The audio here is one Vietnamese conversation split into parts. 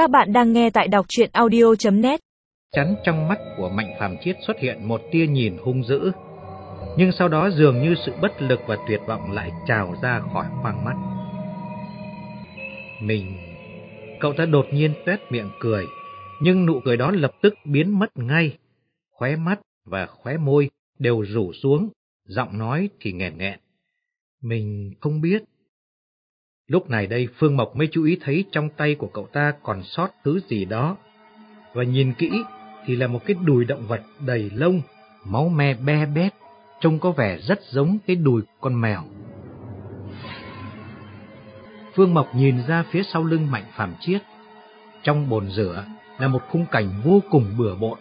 Các bạn đang nghe tại đọc chuyện audio.net Chắn trong mắt của Mạnh Phàm Chiết xuất hiện một tia nhìn hung dữ. Nhưng sau đó dường như sự bất lực và tuyệt vọng lại trào ra khỏi khoang mắt. Mình... Cậu ta đột nhiên tuét miệng cười, nhưng nụ cười đó lập tức biến mất ngay. Khóe mắt và khóe môi đều rủ xuống, giọng nói thì nghẹn nghẹn. Mình không biết. Lúc này đây Phương Mộc mới chú ý thấy trong tay của cậu ta còn sót thứ gì đó. Và nhìn kỹ thì là một cái đùi động vật đầy lông, máu me be bét, trông có vẻ rất giống cái đùi con mèo. Phương Mộc nhìn ra phía sau lưng Mạnh Phạm Chiết. Trong bồn rửa là một khung cảnh vô cùng bừa bộn.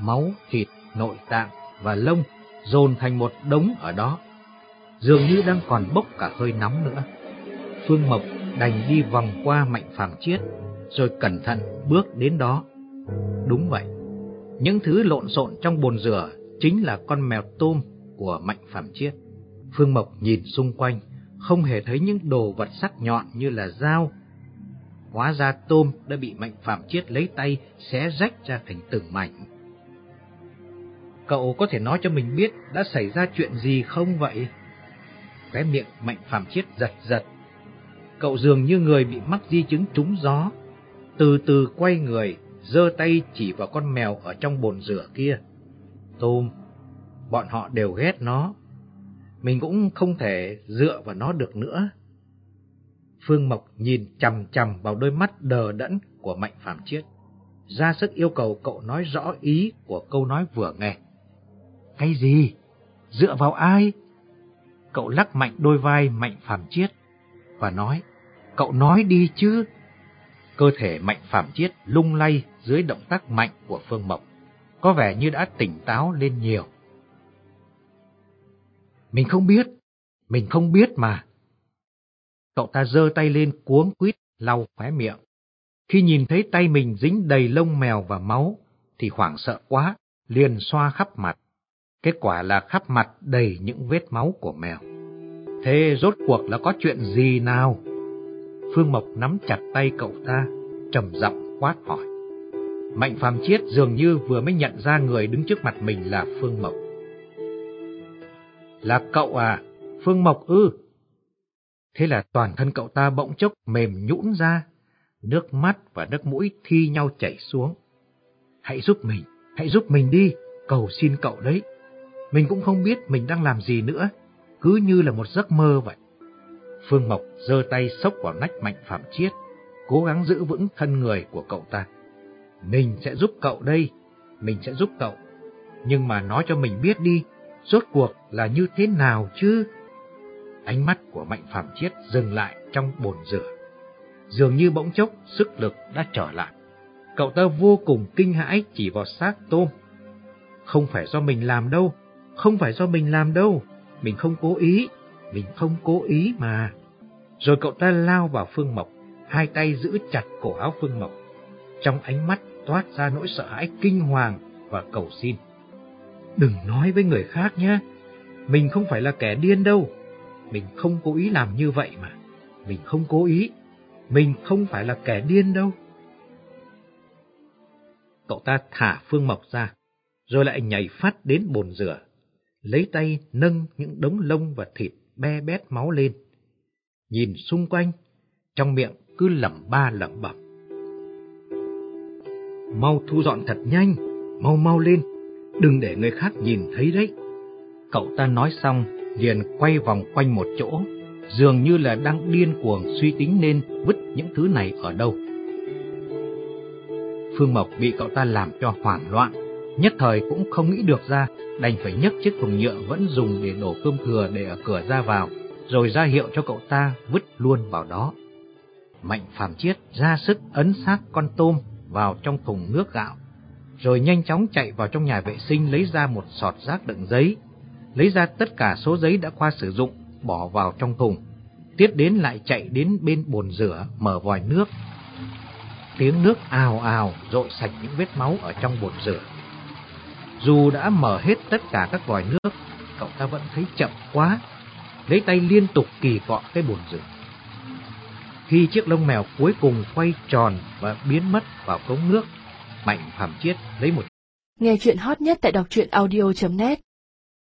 Máu, thịt, nội tạng và lông dồn thành một đống ở đó. Dường như đang còn bốc cả hơi nóng nữa. Phương Mộc đành đi vòng qua Mạnh Phạm Chiết, rồi cẩn thận bước đến đó. Đúng vậy, những thứ lộn xộn trong bồn rửa chính là con mèo tôm của Mạnh Phạm Chiết. Phương Mộc nhìn xung quanh, không hề thấy những đồ vật sắc nhọn như là dao. Hóa ra tôm đã bị Mạnh Phạm Chiết lấy tay xé rách ra thành từng mảnh. Cậu có thể nói cho mình biết đã xảy ra chuyện gì không vậy? Cái miệng Mạnh Phạm Chiết giật giật. Cậu dường như người bị mắc di chứng trúng gió. Từ từ quay người, giơ tay chỉ vào con mèo ở trong bồn rửa kia. Tôm, bọn họ đều ghét nó. Mình cũng không thể dựa vào nó được nữa. Phương Mộc nhìn chằm chằm vào đôi mắt đờ đẫn của Mạnh Phạm Chiết, ra sức yêu cầu cậu nói rõ ý của câu nói vừa nghe. Cái gì? Dựa vào ai? Cậu lắc mạnh đôi vai Mạnh Phạm Chiết và nói, cậu nói đi chứ. Cơ thể Mạnh Phạm Chiết lung lay dưới động tác mạnh của Phương Mộc, có vẻ như đã tỉnh táo lên nhiều. Mình không biết, mình không biết mà. Cậu ta giơ tay lên cuống quýt lau khóe miệng. Khi nhìn thấy tay mình dính đầy lông mèo và máu, thì hoảng sợ quá, liền xoa khắp mặt. Kết quả là khắp mặt đầy những vết máu của mèo. Thế rốt cuộc là có chuyện gì nào? Phương Mộc nắm chặt tay cậu ta, trầm giọng quát hỏi. Mạnh Phàm Chiết dường như vừa mới nhận ra người đứng trước mặt mình là Phương Mộc. Là cậu à? Phương Mộc ư? Thế là toàn thân cậu ta bỗng chốc mềm nhũn ra, nước mắt và nước mũi thi nhau chảy xuống. Hãy giúp mình, hãy giúp mình đi, cầu xin cậu đấy. Mình cũng không biết mình đang làm gì nữa, cứ như là một giấc mơ vậy. Phương Mộc giơ tay xốc vào nách Mạnh Phạm Chiết, cố gắng giữ vững thân người của cậu ta. Mình sẽ giúp cậu đây, mình sẽ giúp cậu. Nhưng mà nói cho mình biết đi, rốt cuộc là như thế nào chứ? Ánh mắt của Mạnh Phạm Chiết dừng lại trong bồn rửa. Dường như bỗng chốc sức lực đã trở lại. Cậu ta vô cùng kinh hãi chỉ vào xác tôm. Không phải do mình làm đâu, không phải do mình làm đâu, mình không cố ý, mình không cố ý mà. Rồi cậu ta lao vào Phương Mộc, hai tay giữ chặt cổ áo Phương Mộc. Trong ánh mắt toát ra nỗi sợ hãi kinh hoàng và cầu xin. Đừng nói với người khác nhé, mình không phải là kẻ điên đâu, mình không cố ý làm như vậy mà, mình không cố ý, mình không phải là kẻ điên đâu. Cậu ta thả Phương Mộc ra, rồi lại nhảy phát đến bồn rửa, lấy tay nâng những đống lông và thịt be bét máu lên. Nhìn xung quanh, trong miệng cứ lẩm ba lẩm bẩm. Mau thu dọn thật nhanh, mau mau lên, đừng để người khác nhìn thấy đấy. Cậu ta nói xong, liền quay vòng quanh một chỗ, dường như là đang điên cuồng suy tính nên vứt những thứ này ở đâu. Phương Mộc bị cậu ta làm cho hoảng loạn, nhất thời cũng không nghĩ được ra, đành phải nhấc chiếc thùng nhựa vẫn dùng để đổ cơm thừa để ở cửa ra vào, rồi ra hiệu cho cậu ta vứt luôn vào đó. Mạnh Phạm Chiết ra sức ấn xác con tôm vào trong thùng nước gạo, rồi nhanh chóng chạy vào trong nhà vệ sinh lấy ra một sọt rác đựng giấy, lấy ra tất cả số giấy đã qua sử dụng, bỏ vào trong thùng. Tiếp đến lại chạy đến bên bồn rửa, mở vòi nước. Tiếng nước ào ào rội sạch những vết máu ở trong bồn rửa. Dù đã mở hết tất cả các vòi nước, cậu ta vẫn thấy chậm quá, lấy tay liên tục kỳ cọ cái bồn rửa. Khi chiếc lông mèo cuối cùng quay tròn và biến mất vào cống nước, Mạnh Phạm Chiết lấy một Nghe chuyện hot nhất tại đọc truyện audio.net